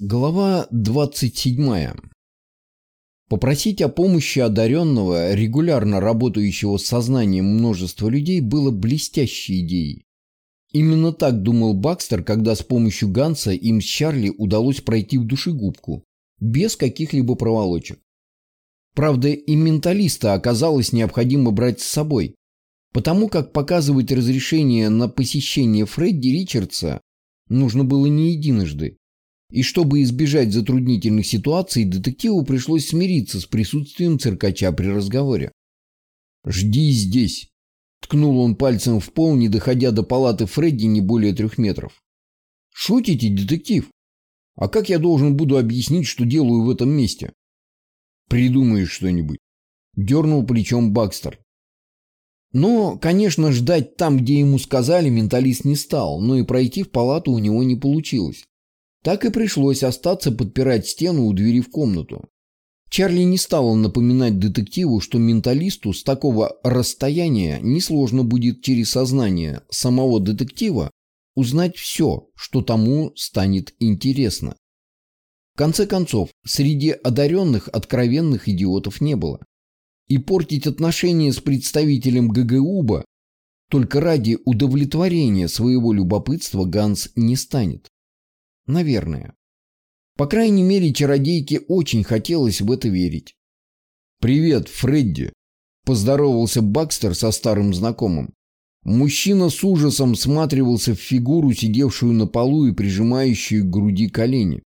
Глава 27. Попросить о помощи одаренного, регулярно работающего с сознанием множества людей, было блестящей идеей. Именно так думал Бакстер, когда с помощью Ганса им с Чарли удалось пройти в душегубку, без каких-либо проволочек. Правда, и менталиста оказалось необходимо брать с собой, потому как показывать разрешение на посещение Фредди Ричардса нужно было не единожды, и чтобы избежать затруднительных ситуаций, детективу пришлось смириться с присутствием циркача при разговоре. «Жди здесь», — ткнул он пальцем в пол, не доходя до палаты Фредди не более трех метров. «Шутите, детектив? А как я должен буду объяснить, что делаю в этом месте?» «Придумаешь что-нибудь», — дернул плечом Бакстер. Но, конечно, ждать там, где ему сказали, менталист не стал, но и пройти в палату у него не получилось. Так и пришлось остаться подпирать стену у двери в комнату. Чарли не стал напоминать детективу, что менталисту с такого расстояния несложно будет через сознание самого детектива узнать все, что тому станет интересно. В конце концов, среди одаренных откровенных идиотов не было. И портить отношения с представителем ГГУБа только ради удовлетворения своего любопытства Ганс не станет. Наверное. По крайней мере, чародейке очень хотелось в это верить. «Привет, Фредди!» – поздоровался Бакстер со старым знакомым. Мужчина с ужасом всматривался в фигуру, сидевшую на полу и прижимающую к груди колени.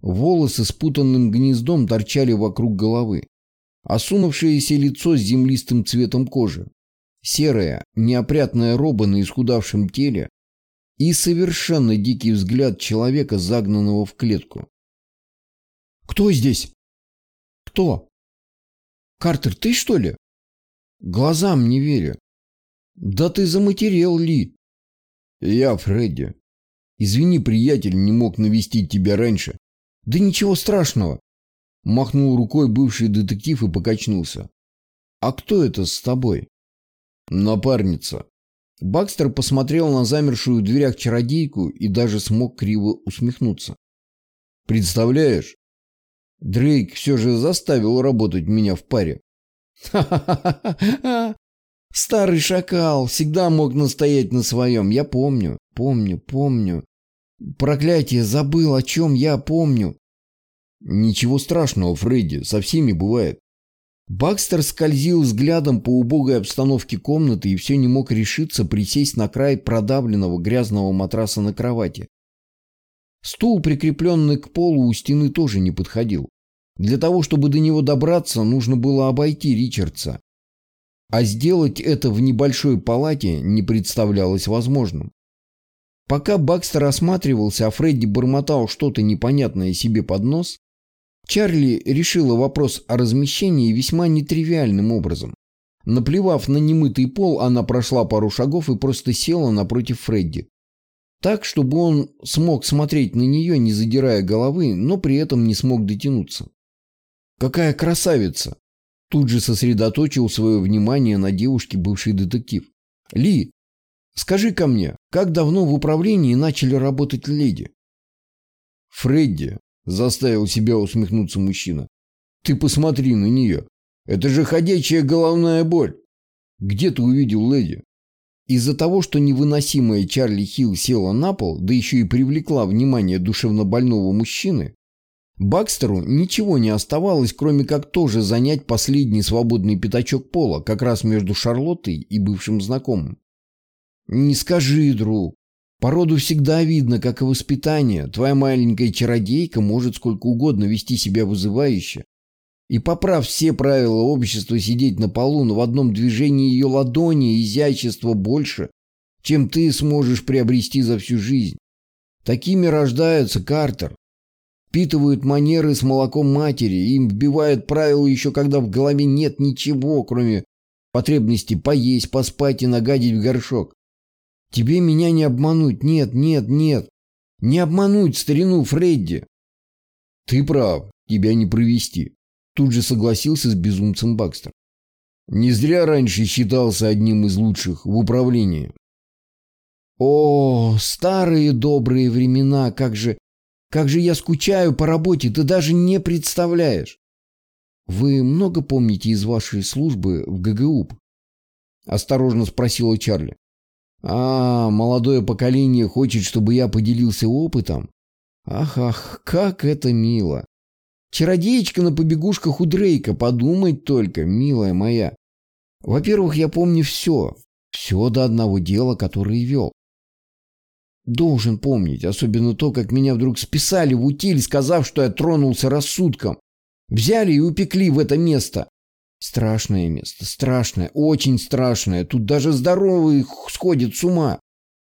Волосы спутанным гнездом торчали вокруг головы. Осунувшееся лицо с землистым цветом кожи. Серая, неопрятная роба на исхудавшем теле и совершенно дикий взгляд человека, загнанного в клетку. «Кто здесь?» «Кто?» «Картер, ты что ли?» «Глазам не верю». «Да ты заматерел, Ли». «Я Фредди. Извини, приятель, не мог навестить тебя раньше». «Да ничего страшного». Махнул рукой бывший детектив и покачнулся. «А кто это с тобой?» «Напарница». Бакстер посмотрел на замершую в дверях чародейку и даже смог криво усмехнуться. «Представляешь, Дрейк все же заставил работать меня в паре». «Ха-ха-ха! Старый шакал всегда мог настоять на своем. Я помню, помню, помню. Проклятие, забыл, о чем я помню». «Ничего страшного, Фредди, со всеми бывает. Бакстер скользил взглядом по убогой обстановке комнаты и все не мог решиться присесть на край продавленного грязного матраса на кровати. Стул, прикрепленный к полу у стены, тоже не подходил. Для того, чтобы до него добраться, нужно было обойти Ричардса. А сделать это в небольшой палате не представлялось возможным. Пока Бакстер осматривался, а Фредди бормотал что-то непонятное себе под нос, Чарли решила вопрос о размещении весьма нетривиальным образом. Наплевав на немытый пол, она прошла пару шагов и просто села напротив Фредди. Так, чтобы он смог смотреть на нее, не задирая головы, но при этом не смог дотянуться. «Какая красавица!» Тут же сосредоточил свое внимание на девушке бывший детектив. «Ли, скажи ко мне, как давно в управлении начали работать леди?» «Фредди, Заставил себя усмехнуться мужчина. Ты посмотри на нее. Это же ходячая головная боль. Где ты увидел леди? Из-за того, что невыносимая Чарли Хилл села на пол, да еще и привлекла внимание душевнобольного мужчины, Бакстеру ничего не оставалось, кроме как тоже занять последний свободный пятачок пола, как раз между Шарлоттой и бывшим знакомым. «Не скажи, друг, Породу всегда видно, как и воспитание. Твоя маленькая чародейка может сколько угодно вести себя вызывающе. И поправ все правила общества сидеть на полу, но в одном движении ее ладони изящество больше, чем ты сможешь приобрести за всю жизнь. Такими рождаются, Картер. Впитывают манеры с молоком матери, им вбивают правила еще когда в голове нет ничего, кроме потребности поесть, поспать и нагадить в горшок. Тебе меня не обмануть. Нет, нет, нет. Не обмануть старину Фредди. Ты прав. Тебя не провести. Тут же согласился с безумцем Бакстер. Не зря раньше считался одним из лучших в управлении. О, старые добрые времена, как же... Как же я скучаю по работе, ты даже не представляешь. Вы много помните из вашей службы в ГГУП? Осторожно спросила Чарли. А, молодое поколение хочет, чтобы я поделился опытом? Ах, ах, как это мило. Чародеечка на побегушках у Дрейка, подумать только, милая моя. Во-первых, я помню все, все до одного дела, которое вел. Должен помнить, особенно то, как меня вдруг списали в утиль, сказав, что я тронулся рассудком. Взяли и упекли в это место. Страшное место, страшное, очень страшное. Тут даже здоровые сходят с ума.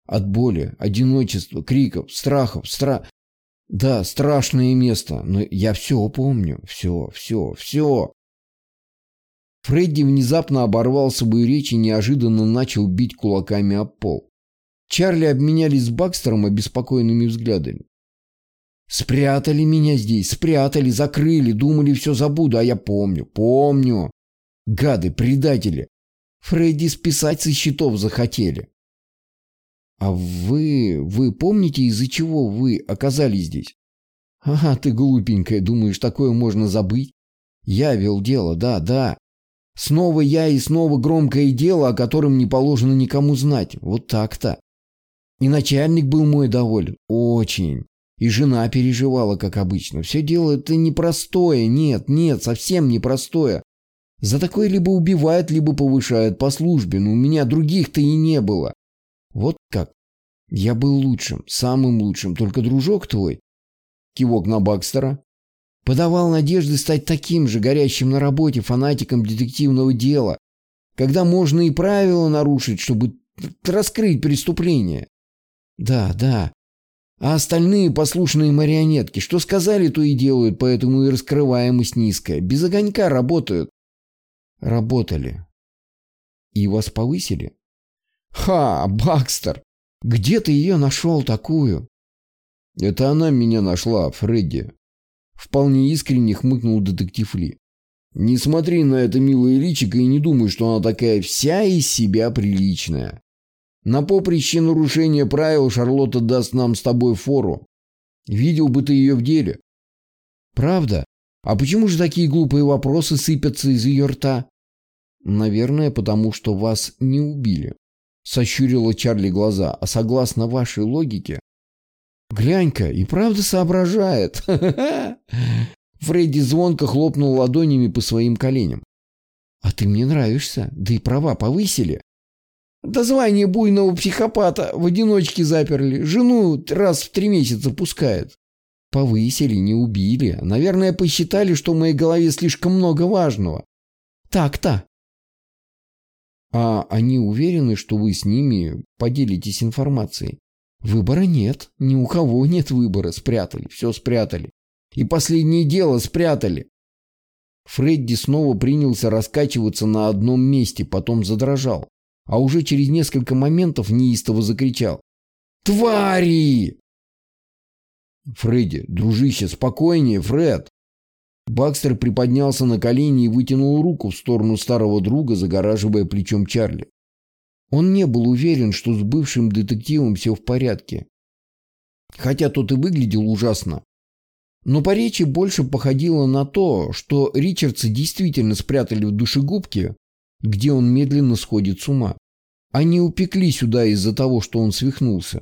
От боли, одиночества, криков, страхов, стра... Да, страшное место, но я все помню. Все, все, все. Фредди внезапно оборвал свою речь и неожиданно начал бить кулаками об пол. Чарли обменялись с Бакстером обеспокоенными взглядами. «Спрятали меня здесь, спрятали, закрыли, думали, все забуду, а я помню, помню. Гады, предатели. Фредди списать со счетов захотели. А вы... вы помните, из-за чего вы оказались здесь? Ага, ты глупенькая, думаешь, такое можно забыть? Я вел дело, да, да. Снова я и снова громкое дело, о котором не положено никому знать. Вот так-то. И начальник был мой доволен. Очень. И жена переживала, как обычно. Все дело это непростое. Нет, нет, совсем непростое. За такое либо убивают, либо повышают по службе. Но у меня других-то и не было. Вот как? Я был лучшим, самым лучшим, только дружок твой, кивок на Бакстера, подавал надежды стать таким же горящим на работе фанатиком детективного дела, когда можно и правила нарушить, чтобы раскрыть преступление. Да, да. А остальные послушные марионетки, что сказали, то и делают, поэтому и раскрываемость низкая. Без огонька работают. Работали. И вас повысили? «Ха, Бакстер! Где ты ее нашел такую?» «Это она меня нашла, Фредди!» Вполне искренне хмыкнул детектив Ли. «Не смотри на это милое личико и не думай, что она такая вся из себя приличная. На поприще нарушения правил Шарлотта даст нам с тобой фору. Видел бы ты ее в деле». «Правда? А почему же такие глупые вопросы сыпятся из ее рта?» «Наверное, потому что вас не убили». Сощурила Чарли глаза. А согласно вашей логике... Глянь-ка, и правда соображает. Фредди звонко хлопнул ладонями по своим коленям. А ты мне нравишься, да и права повысили. Да звание буйного психопата в одиночке заперли. Жену раз в три месяца пускает. Повысили, не убили. Наверное, посчитали, что в моей голове слишком много важного. Так-то. А они уверены, что вы с ними поделитесь информацией? Выбора нет. Ни у кого нет выбора. Спрятали. Все спрятали. И последнее дело спрятали. Фредди снова принялся раскачиваться на одном месте, потом задрожал. А уже через несколько моментов неистово закричал. «Твари!» «Фредди, дружище, спокойнее, Фред!» Бакстер приподнялся на колени и вытянул руку в сторону старого друга, загораживая плечом Чарли. Он не был уверен, что с бывшим детективом все в порядке. Хотя тот и выглядел ужасно. Но по речи больше походило на то, что Ричардса действительно спрятали в душегубке, где он медленно сходит с ума. Они упекли сюда из-за того, что он свихнулся.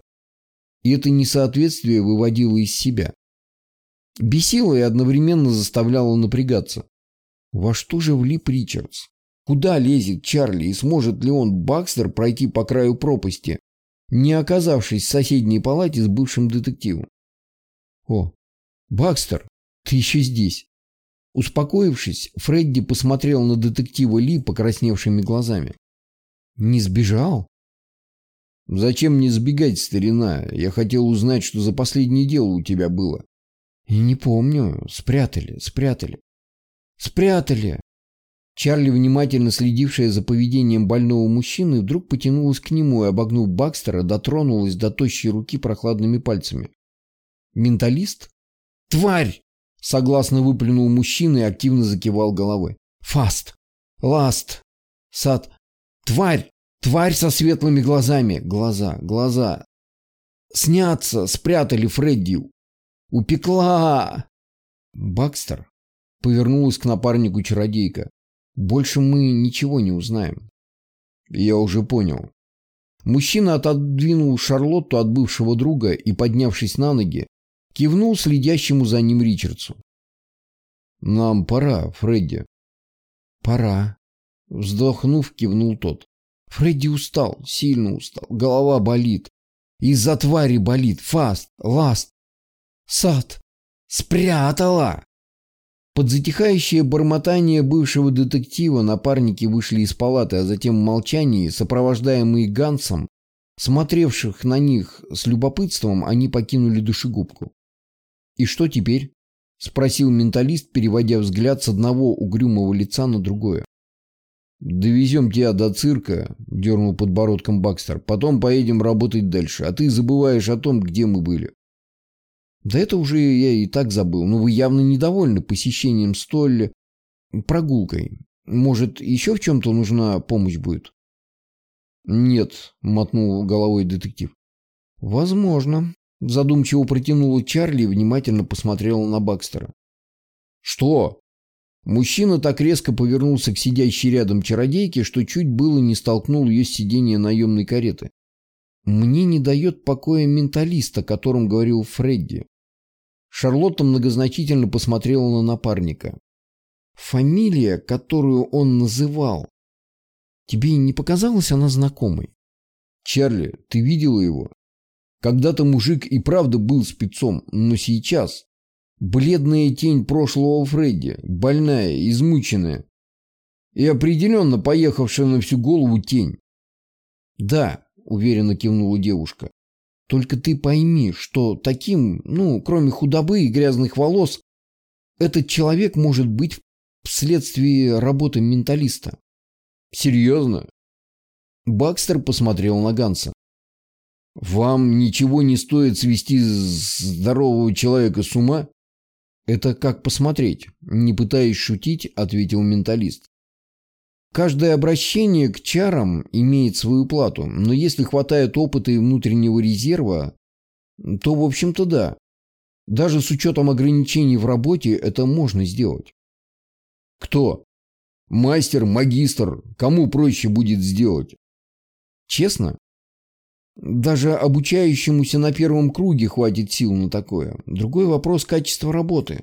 И это несоответствие выводило из себя. Бесило и одновременно заставляло напрягаться. Во что же влип Ричардс? Куда лезет Чарли и сможет ли он, Бакстер, пройти по краю пропасти, не оказавшись в соседней палате с бывшим детективом? О, Бакстер, ты еще здесь. Успокоившись, Фредди посмотрел на детектива Ли покрасневшими глазами. Не сбежал? Зачем мне сбегать, старина? Я хотел узнать, что за последнее дело у тебя было. Не помню. Спрятали, спрятали. Спрятали. Чарли, внимательно следившая за поведением больного мужчины, вдруг потянулась к нему и, обогнув Бакстера, дотронулась до тощей руки прохладными пальцами. «Менталист?» «Тварь!» — согласно выплюнул мужчина и активно закивал головой. «Фаст! Ласт! Сад! Тварь! Тварь со светлыми глазами! Глаза! Глаза!» «Снятся! Спрятали Фредди! Упекла!» «Бакстер!» — повернулась к напарнику чародейка. «Больше мы ничего не узнаем». «Я уже понял». Мужчина отодвинул Шарлотту от бывшего друга и, поднявшись на ноги, кивнул следящему за ним Ричардсу. «Нам пора, Фредди». «Пора», — вздохнув, кивнул тот. Фредди устал, сильно устал, голова болит. Из-за твари болит, фаст, ласт. Сад. Спрятала. Под затихающее бормотание бывшего детектива напарники вышли из палаты, а затем в молчании, сопровождаемые Гансом, смотревших на них с любопытством, они покинули душегубку. «И что теперь?» – спросил менталист, переводя взгляд с одного угрюмого лица на другое. «Довезем тебя до цирка», – дернул подбородком Бакстер. «Потом поедем работать дальше, а ты забываешь о том, где мы были». Да это уже я и так забыл, но вы явно недовольны посещением столь прогулкой. Может, еще в чем-то нужна помощь будет? Нет, мотнул головой детектив. Возможно. Задумчиво протянула Чарли и внимательно посмотрела на Бакстера. Что? Мужчина так резко повернулся к сидящей рядом чародейке, что чуть было не столкнул ее с сиденья наемной кареты. Мне не дает покоя менталист, о котором говорил Фредди. Шарлотта многозначительно посмотрела на напарника. Фамилия, которую он называл. Тебе не показалась она знакомой? Чарли, ты видела его? Когда-то мужик и правда был спецом, но сейчас... Бледная тень прошлого Фредди, больная, измученная. И определенно поехавшая на всю голову тень. Да, уверенно кивнула девушка. Только ты пойми, что таким, ну, кроме худобы и грязных волос, этот человек может быть вследствие работы менталиста. Серьезно? Бакстер посмотрел на Ганса. Вам ничего не стоит свести здорового человека с ума? Это как посмотреть, не пытаясь шутить, ответил менталист. Каждое обращение к чарам имеет свою плату, но если хватает опыта и внутреннего резерва, то, в общем-то, да. Даже с учетом ограничений в работе это можно сделать. Кто? Мастер, магистр. Кому проще будет сделать? Честно? Даже обучающемуся на первом круге хватит сил на такое. Другой вопрос – качества работы.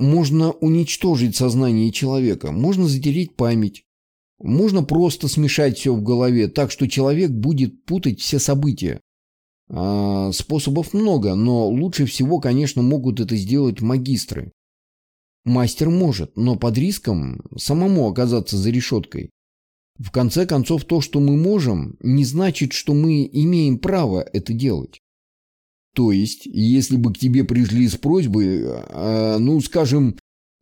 Можно уничтожить сознание человека, можно затереть память, можно просто смешать все в голове так, что человек будет путать все события. А, способов много, но лучше всего, конечно, могут это сделать магистры. Мастер может, но под риском самому оказаться за решеткой. В конце концов, то, что мы можем, не значит, что мы имеем право это делать. То есть, если бы к тебе пришли с просьбой, э, ну, скажем,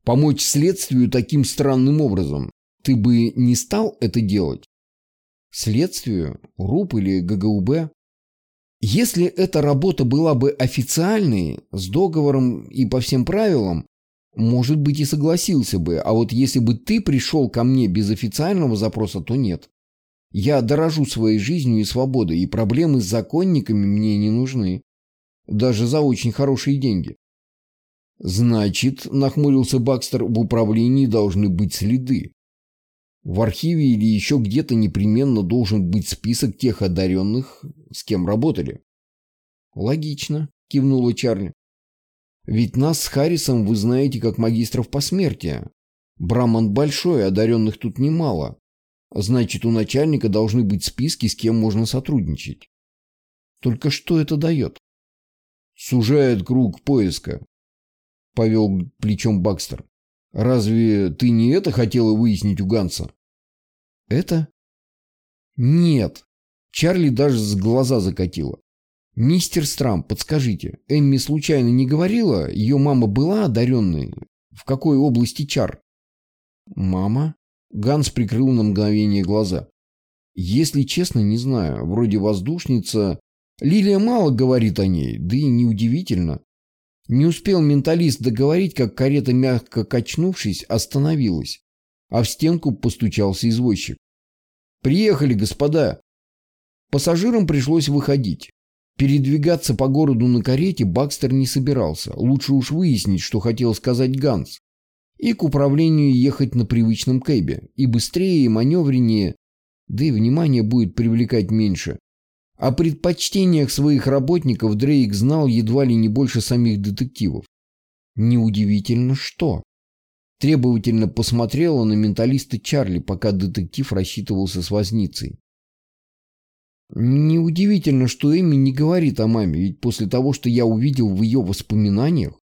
помочь следствию таким странным образом, ты бы не стал это делать? Следствию, РУП или ГГУБ? Если эта работа была бы официальной, с договором и по всем правилам, может быть и согласился бы, а вот если бы ты пришел ко мне без официального запроса, то нет. Я дорожу своей жизнью и свободой, и проблемы с законниками мне не нужны даже за очень хорошие деньги. Значит, нахмурился Бакстер, в управлении должны быть следы. В архиве или еще где-то непременно должен быть список тех одаренных, с кем работали. Логично, кивнула Чарли. Ведь нас с Харрисом вы знаете как магистров посмертия. Браман большой, одаренных тут немало. Значит, у начальника должны быть списки, с кем можно сотрудничать. Только что это дает? Сужает круг поиска. Повел плечом Бакстер. Разве ты не это хотела выяснить у Ганса? Это? Нет. Чарли даже с глаза закатила. Мистер Страм, подскажите, Эмми случайно не говорила, ее мама была одаренной? В какой области чар? Мама? Ганс прикрыл на мгновение глаза. Если честно, не знаю. Вроде воздушница Лилия мало говорит о ней, да и неудивительно. Не успел менталист договорить, как карета, мягко качнувшись, остановилась, а в стенку постучался извозчик. «Приехали, господа!» Пассажирам пришлось выходить. Передвигаться по городу на карете Бакстер не собирался. Лучше уж выяснить, что хотел сказать Ганс. И к управлению ехать на привычном кэбе. И быстрее, и маневреннее. Да и внимание будет привлекать меньше. О предпочтениях своих работников Дрейк знал едва ли не больше самих детективов. Неудивительно, что. Требовательно посмотрела на менталиста Чарли, пока детектив рассчитывался с возницей. Неудивительно, что Эми не говорит о маме, ведь после того, что я увидел в ее воспоминаниях,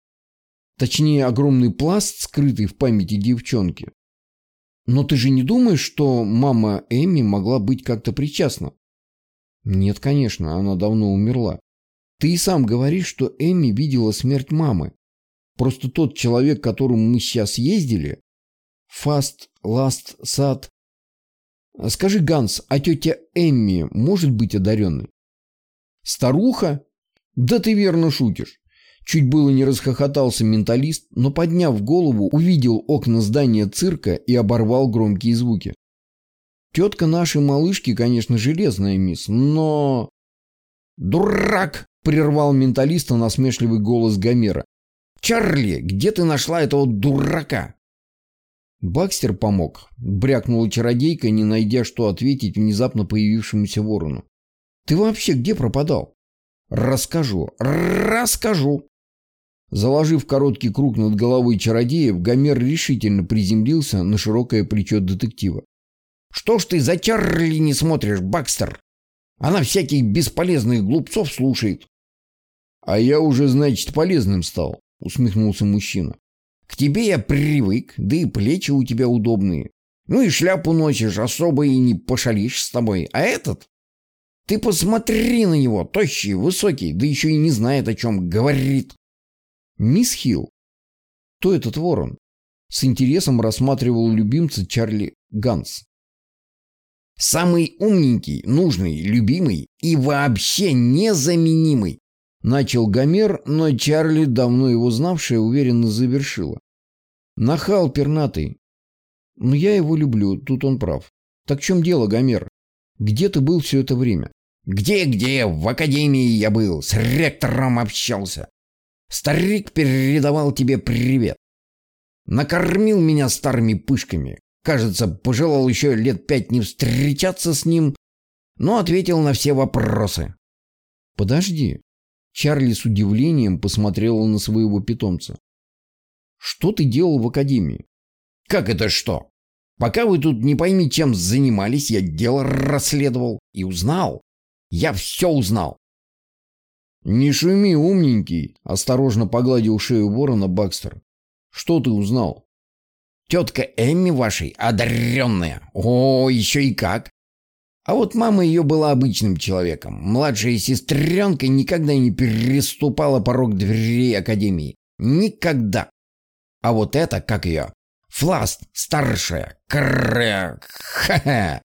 точнее огромный пласт, скрытый в памяти девчонки. Но ты же не думаешь, что мама Эми могла быть как-то причастна? Нет, конечно, она давно умерла. Ты и сам говоришь, что Эми видела смерть мамы. Просто тот человек, к которому мы сейчас ездили, Фаст, Ласт, Сад, Скажи, Ганс, а тетя Эмми может быть одаренной? Старуха? Да ты верно шутишь. Чуть было не расхохотался менталист, но, подняв голову, увидел окна здания цирка и оборвал громкие звуки. Тетка нашей малышки, конечно, железная мисс, но... «Дурак!» — прервал менталиста насмешливый голос Гомера. «Чарли, где ты нашла этого дурака?» Бакстер помог. Брякнула чародейка, не найдя, что ответить внезапно появившемуся ворону. «Ты вообще где пропадал?» «Расскажу, расскажу!» Заложив короткий круг над головой чародеев, Гомер решительно приземлился на широкое плечо детектива. «Что ж ты за Чарли не смотришь, Бакстер? Она всяких бесполезных глупцов слушает». «А я уже, значит, полезным стал», — усмехнулся мужчина. К тебе я привык, да и плечи у тебя удобные. Ну и шляпу носишь, особо и не пошалишь с тобой. А этот? Ты посмотри на него, тощий, высокий, да еще и не знает, о чем говорит. Мисс Хилл. Кто этот ворон? С интересом рассматривал любимца Чарли Ганс. Самый умненький, нужный, любимый и вообще незаменимый. Начал Гомер, но Чарли, давно его знавшая, уверенно завершила. Нахал пернатый. Но я его люблю, тут он прав. Так в чем дело, Гомер? Где ты был все это время? Где-где? В академии я был, с ректором общался. Старик передавал тебе привет. Накормил меня старыми пышками. Кажется, пожелал еще лет пять не встречаться с ним, но ответил на все вопросы. Подожди, Чарли с удивлением посмотрела на своего питомца. «Что ты делал в академии?» «Как это что? Пока вы тут не пойми, чем занимались, я дело расследовал и узнал. Я все узнал». «Не шуми, умненький», — осторожно погладил шею ворона Бакстер. «Что ты узнал?» «Тетка Эмми вашей одаренная. О, еще и как. А вот мама ее была обычным человеком. Младшая сестренка никогда не переступала порог дверей Академии. Никогда. А вот это, как ее? Фласт, старшая. Крэ... Ха-ха.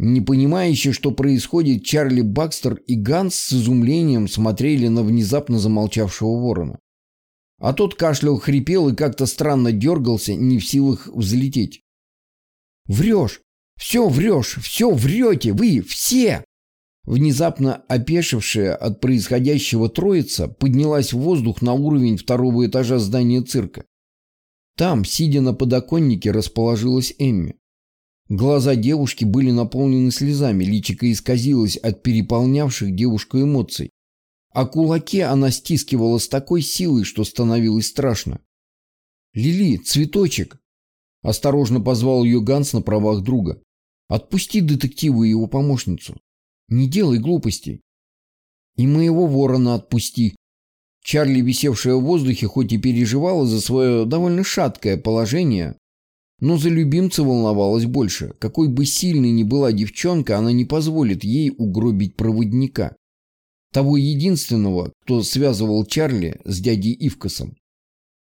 Не понимающие, что происходит, Чарли Бакстер и Ганс с изумлением смотрели на внезапно замолчавшего ворона. А тот кашлял, хрипел и как-то странно дергался, не в силах взлететь. Врешь! Все врешь! Все врете! Вы все!» Внезапно опешившая от происходящего троица поднялась в воздух на уровень второго этажа здания цирка. Там, сидя на подоконнике, расположилась Эмми. Глаза девушки были наполнены слезами, личико исказилось от переполнявших девушку эмоций. А кулаки она стискивала с такой силой, что становилось страшно. «Лили, цветочек!» Осторожно позвал ее Ганс на правах друга. «Отпусти детективу и его помощницу. Не делай глупостей. И моего ворона отпусти». Чарли, висевшая в воздухе, хоть и переживала за свое довольно шаткое положение, но за любимца волновалась больше. Какой бы сильной ни была девчонка, она не позволит ей угробить проводника. Того единственного, кто связывал Чарли с дядей Ивкасом.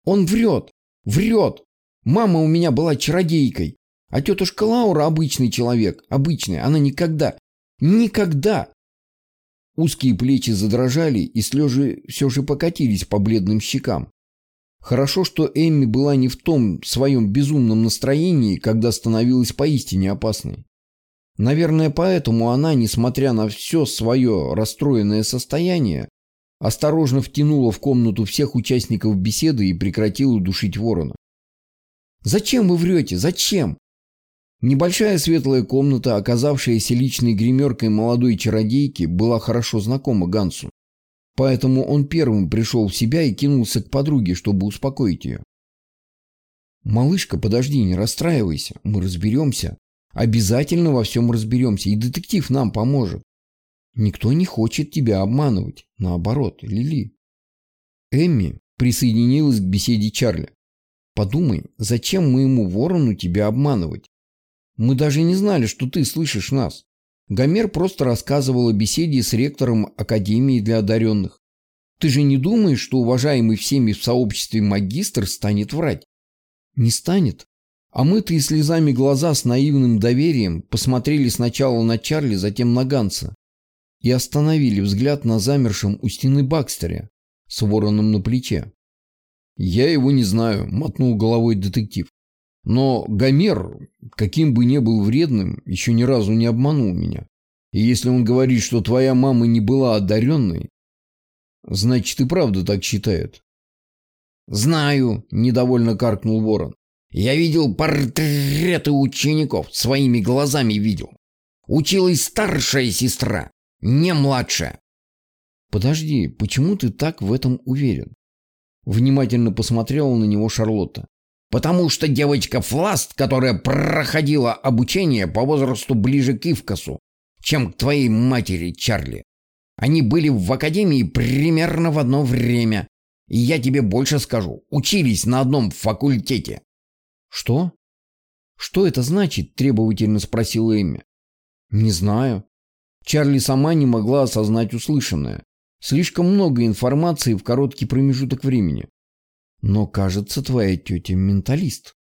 «Он врет! Врет! Мама у меня была чародейкой, а тетушка Лаура обычный человек, обычная, она никогда, никогда. Узкие плечи задрожали, и слезы все же покатились по бледным щекам. Хорошо, что Эмми была не в том своем безумном настроении, когда становилась поистине опасной. Наверное, поэтому она, несмотря на все свое расстроенное состояние, осторожно втянула в комнату всех участников беседы и прекратила душить ворона. «Зачем вы врете? Зачем?» Небольшая светлая комната, оказавшаяся личной гримеркой молодой чародейки, была хорошо знакома Гансу. Поэтому он первым пришел в себя и кинулся к подруге, чтобы успокоить ее. «Малышка, подожди, не расстраивайся, мы разберемся. Обязательно во всем разберемся, и детектив нам поможет. Никто не хочет тебя обманывать. Наоборот, Лили». Эмми присоединилась к беседе Чарли. «Подумай, зачем моему ворону тебя обманывать? Мы даже не знали, что ты слышишь нас. Гомер просто рассказывал о беседе с ректором Академии для одаренных. Ты же не думаешь, что уважаемый всеми в сообществе магистр станет врать? Не станет. А мы-то и слезами глаза с наивным доверием посмотрели сначала на Чарли, затем на Ганса. И остановили взгляд на замершем у стены Бакстере с вороном на плече. «Я его не знаю», — мотнул головой детектив. Но Гомер, каким бы ни был вредным, еще ни разу не обманул меня. И если он говорит, что твоя мама не была одаренной, значит и правда так считает. «Знаю», — недовольно каркнул ворон. «Я видел портреты учеников, своими глазами видел. Училась старшая сестра, не младшая». «Подожди, почему ты так в этом уверен?» Внимательно посмотрела на него Шарлотта. Потому что девочка Фласт, которая проходила обучение по возрасту ближе к Ивкасу, чем к твоей матери, Чарли. Они были в академии примерно в одно время. И я тебе больше скажу, учились на одном факультете. Что? Что это значит? Требовательно спросила Эми. Не знаю. Чарли сама не могла осознать услышанное. Слишком много информации в короткий промежуток времени. Но, кажется, твоя тетя менталист.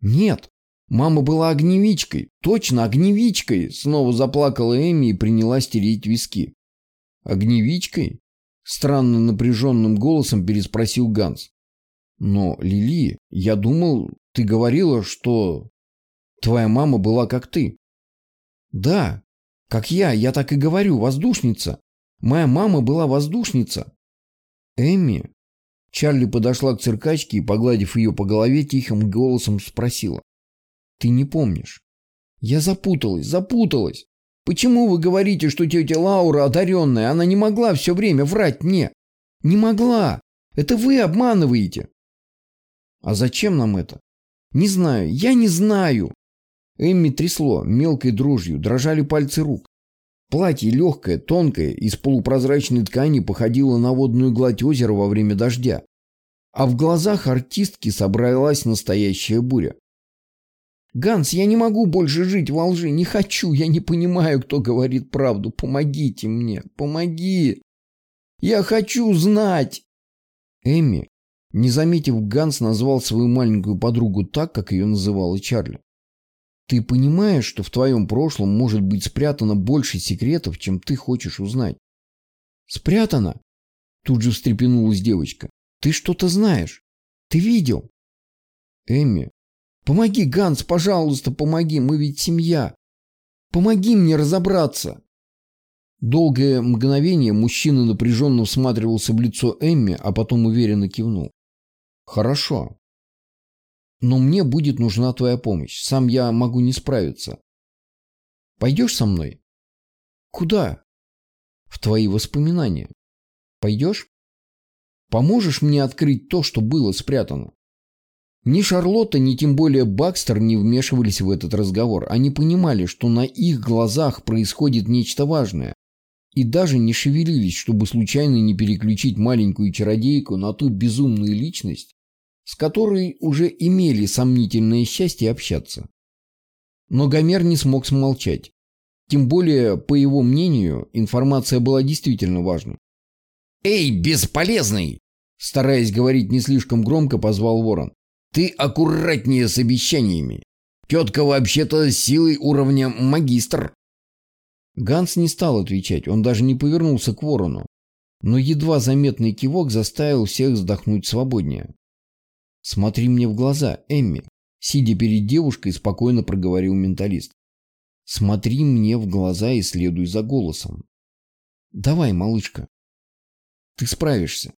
Нет, мама была огневичкой, точно огневичкой, снова заплакала Эми и принялась тереть виски. Огневичкой? Странно напряженным голосом переспросил Ганс. Но, Лили, я думал, ты говорила, что твоя мама была как ты. Да, как я, я так и говорю, воздушница. Моя мама была воздушница. Эми, Чарли подошла к циркачке и, погладив ее по голове, тихим голосом спросила. «Ты не помнишь?» «Я запуталась, запуталась. Почему вы говорите, что тетя Лаура одаренная? Она не могла все время врать мне. Не могла. Это вы обманываете». «А зачем нам это?» «Не знаю, я не знаю». Эмми трясло мелкой дрожью, дрожали пальцы рук. Платье легкое, тонкое, из полупрозрачной ткани походило на водную гладь озера во время дождя. А в глазах артистки собралась настоящая буря. «Ганс, я не могу больше жить во лжи, не хочу, я не понимаю, кто говорит правду. Помогите мне, помоги! Я хочу знать!» Эми, не заметив, Ганс назвал свою маленькую подругу так, как ее называла Чарли. Ты понимаешь, что в твоем прошлом может быть спрятано больше секретов, чем ты хочешь узнать? Спрятано? Тут же встрепенулась девочка. Ты что-то знаешь? Ты видел? Эмми, помоги, Ганс, пожалуйста, помоги, мы ведь семья. Помоги мне разобраться. Долгое мгновение мужчина напряженно всматривался в лицо Эмми, а потом уверенно кивнул. Хорошо. Но мне будет нужна твоя помощь. Сам я могу не справиться. Пойдешь со мной? Куда? В твои воспоминания. Пойдешь? Поможешь мне открыть то, что было спрятано? Ни Шарлотта, ни тем более Бакстер не вмешивались в этот разговор. Они понимали, что на их глазах происходит нечто важное. И даже не шевелились, чтобы случайно не переключить маленькую чародейку на ту безумную личность, с которой уже имели сомнительное счастье общаться. Но Гомер не смог смолчать. Тем более, по его мнению, информация была действительно важна. «Эй, бесполезный!» Стараясь говорить не слишком громко, позвал Ворон. «Ты аккуратнее с обещаниями. Тетка вообще-то силой уровня магистр». Ганс не стал отвечать, он даже не повернулся к Ворону. Но едва заметный кивок заставил всех вздохнуть свободнее. «Смотри мне в глаза, Эмми», — сидя перед девушкой, спокойно проговорил менталист. Смотри мне в глаза и следуй за голосом. Давай, малышка. Ты справишься.